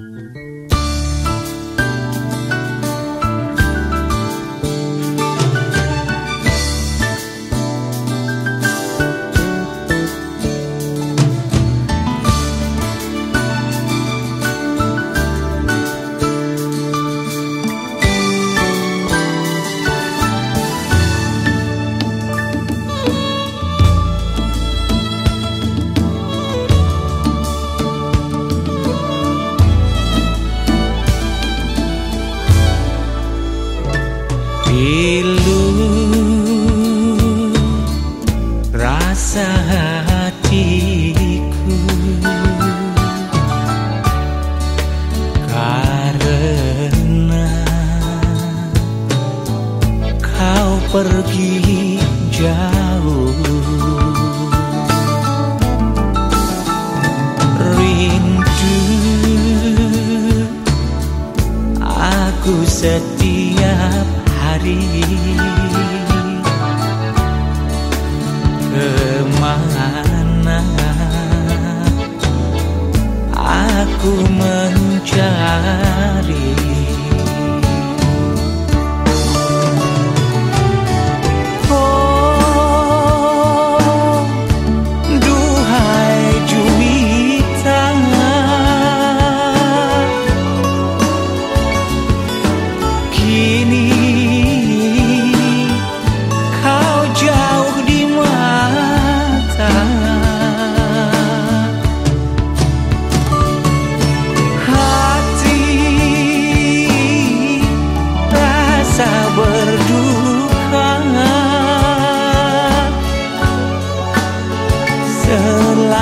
Mm-hmm. Pilu rasa hatiku Karena kau pergi jauh. Rindu aku setiap hari. Ke mana aku mencari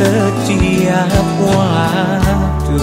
setiap waktu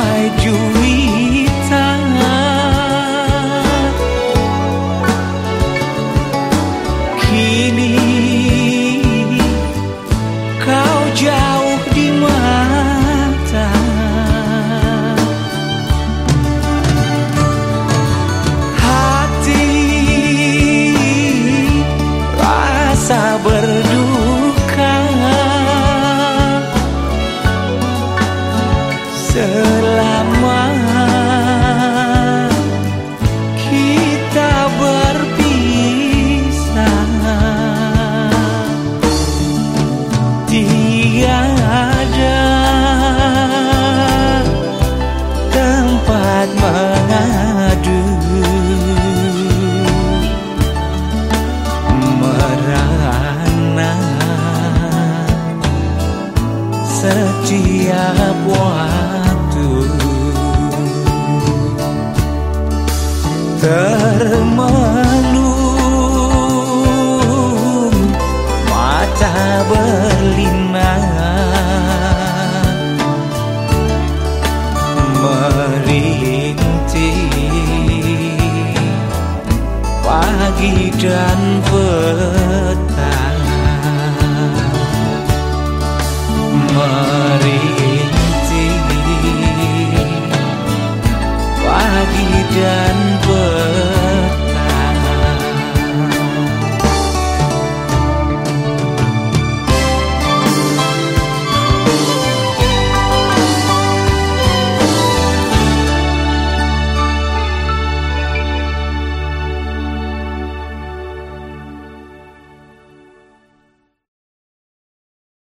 beside you. Setiap waktu. Termenung mata berlinang. Merintih pagi dan petang